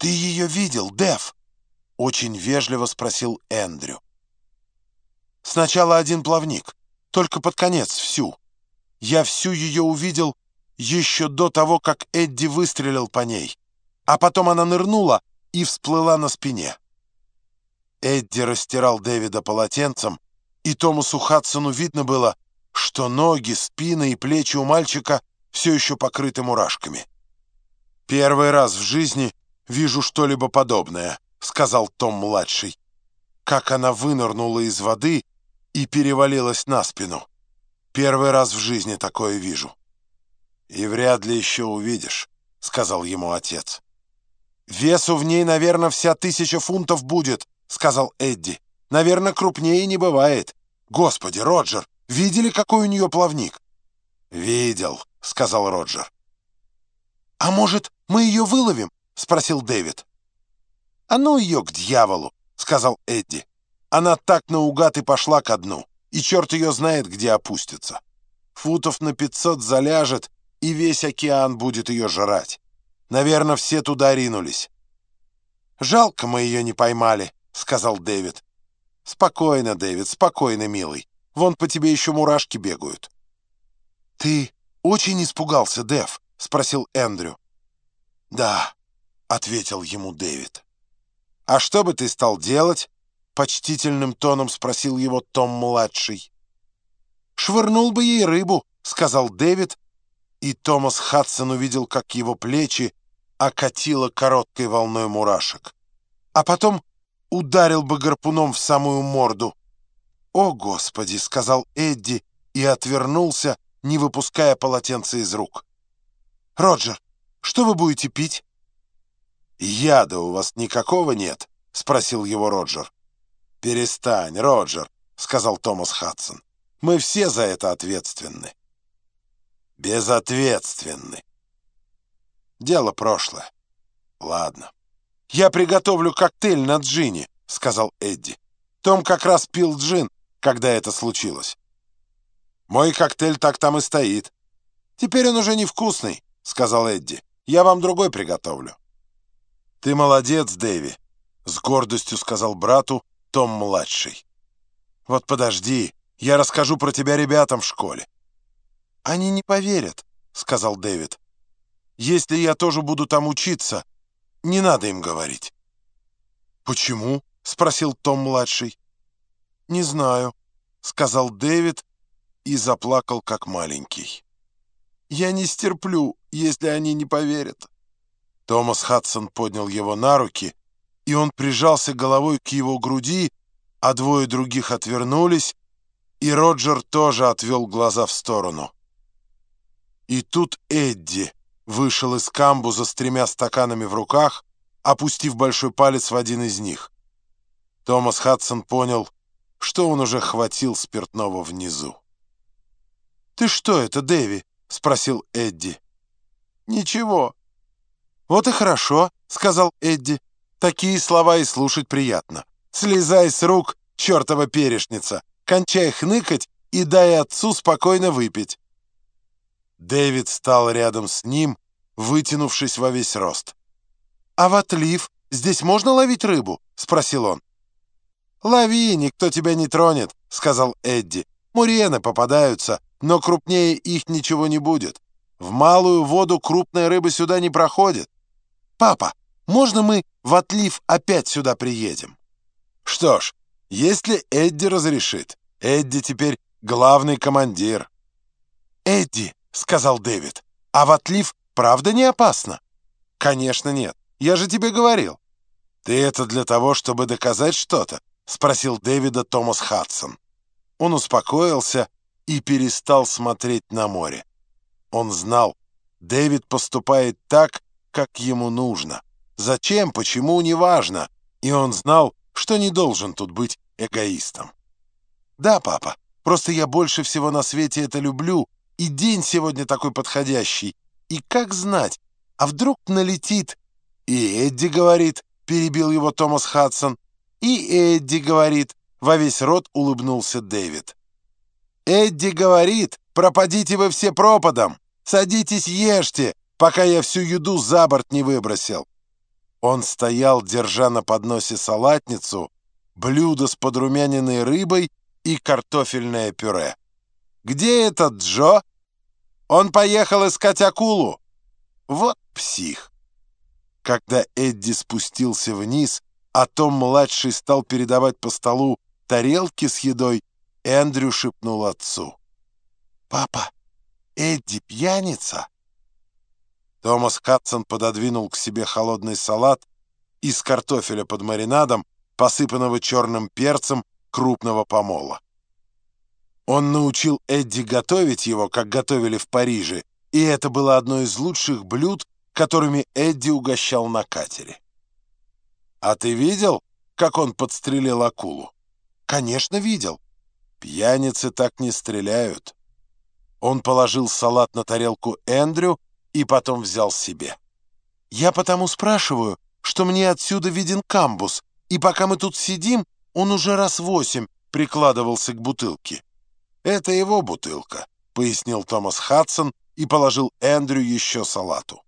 «Ты ее видел, Дэв?» — очень вежливо спросил Эндрю. «Сначала один плавник, только под конец всю. Я всю ее увидел еще до того, как Эдди выстрелил по ней, а потом она нырнула и всплыла на спине». Эдди растирал Дэвида полотенцем, и Томасу Хадсону видно было, что ноги, спина и плечи у мальчика все еще покрыты мурашками. «Первый раз в жизни вижу что-либо подобное», — сказал Том-младший. «Как она вынырнула из воды и перевалилась на спину. Первый раз в жизни такое вижу». «И вряд ли еще увидишь», — сказал ему отец. «Весу в ней, наверное, вся тысяча фунтов будет», — сказал Эдди. «Наверное, крупнее не бывает. Господи, Роджер, видели, какой у нее плавник?» «Видел», — сказал Роджер. «А может, мы ее выловим?» — спросил Дэвид. «А ну ее к дьяволу!» — сказал Эдди. «Она так наугад и пошла ко дну, и черт ее знает, где опустится. Футов на пятьсот заляжет, и весь океан будет ее жрать. Наверное, все туда ринулись». «Жалко мы ее не поймали», — сказал Дэвид. «Спокойно, Дэвид, спокойно, милый. Вон по тебе еще мурашки бегают». «Ты очень испугался, Дэв?» — спросил Эндрю. «Да», — ответил ему Дэвид. «А что бы ты стал делать?» — почтительным тоном спросил его Том-младший. «Швырнул бы ей рыбу», — сказал Дэвид, и Томас Хадсон увидел, как его плечи окатило короткой волной мурашек. А потом ударил бы гарпуном в самую морду. «О, Господи!» — сказал Эдди и отвернулся, не выпуская полотенца из рук. «Роджер, что вы будете пить?» «Яда у вас никакого нет?» — спросил его Роджер. «Перестань, Роджер», — сказал Томас Хадсон. «Мы все за это ответственны». «Безответственны». «Дело прошлое. Ладно. Я приготовлю коктейль на джине», — сказал Эдди. «Том как раз пил джин, когда это случилось». Мой коктейль так там и стоит. Теперь он уже невкусный, — сказал Эдди. Я вам другой приготовлю. Ты молодец, Дэви, — с гордостью сказал брату Том-младший. Вот подожди, я расскажу про тебя ребятам в школе. Они не поверят, — сказал Дэвид. Если я тоже буду там учиться, не надо им говорить. «Почему?» — спросил Том-младший. «Не знаю», — сказал Дэвид, и заплакал, как маленький. «Я не стерплю, если они не поверят». Томас Хадсон поднял его на руки, и он прижался головой к его груди, а двое других отвернулись, и Роджер тоже отвел глаза в сторону. И тут Эдди вышел из камбуза с тремя стаканами в руках, опустив большой палец в один из них. Томас Хадсон понял, что он уже хватил спиртного внизу. «Ты что это, Дэви?» — спросил Эдди. «Ничего». «Вот и хорошо», — сказал Эдди. «Такие слова и слушать приятно. Слезай с рук, чертова перешница, кончай хныкать и дай отцу спокойно выпить». Дэвид стал рядом с ним, вытянувшись во весь рост. «А в отлив здесь можно ловить рыбу?» — спросил он. «Лови, никто тебя не тронет», — сказал Эдди. «Мурены попадаются, но крупнее их ничего не будет. В малую воду крупная рыба сюда не проходит. Папа, можно мы в отлив опять сюда приедем? Что ж, если Эдди разрешит. Эдди теперь главный командир. Эдди, сказал Дэвид, а в отлив правда не опасно? Конечно нет, я же тебе говорил. Ты это для того, чтобы доказать что-то? Спросил Дэвида Томас Хадсон. Он успокоился и перестал смотреть на море. Он знал, Дэвид поступает так, как ему нужно. Зачем, почему, неважно. И он знал, что не должен тут быть эгоистом. «Да, папа, просто я больше всего на свете это люблю, и день сегодня такой подходящий. И как знать, а вдруг налетит?» «И Эдди говорит», — перебил его Томас Хадсон. «И Эдди говорит», — во весь рот улыбнулся Дэвид. Эдди говорит, пропадите вы все пропадом. Садитесь, ешьте, пока я всю еду за борт не выбросил. Он стоял, держа на подносе салатницу, блюдо с подрумяненной рыбой и картофельное пюре. «Где этот Джо?» «Он поехал искать акулу!» «Вот псих!» Когда Эдди спустился вниз, а Том-младший стал передавать по столу тарелки с едой, Эндрю шепнул отцу. «Папа, Эдди пьяница?» Томас Хадсон пододвинул к себе холодный салат из картофеля под маринадом, посыпанного черным перцем крупного помола. Он научил Эдди готовить его, как готовили в Париже, и это было одно из лучших блюд, которыми Эдди угощал на катере. «А ты видел, как он подстрелил акулу?» «Конечно, видел. Пьяницы так не стреляют». Он положил салат на тарелку Эндрю и потом взял себе. «Я потому спрашиваю, что мне отсюда виден камбус, и пока мы тут сидим, он уже раз восемь прикладывался к бутылке». «Это его бутылка», — пояснил Томас Хадсон и положил Эндрю еще салату.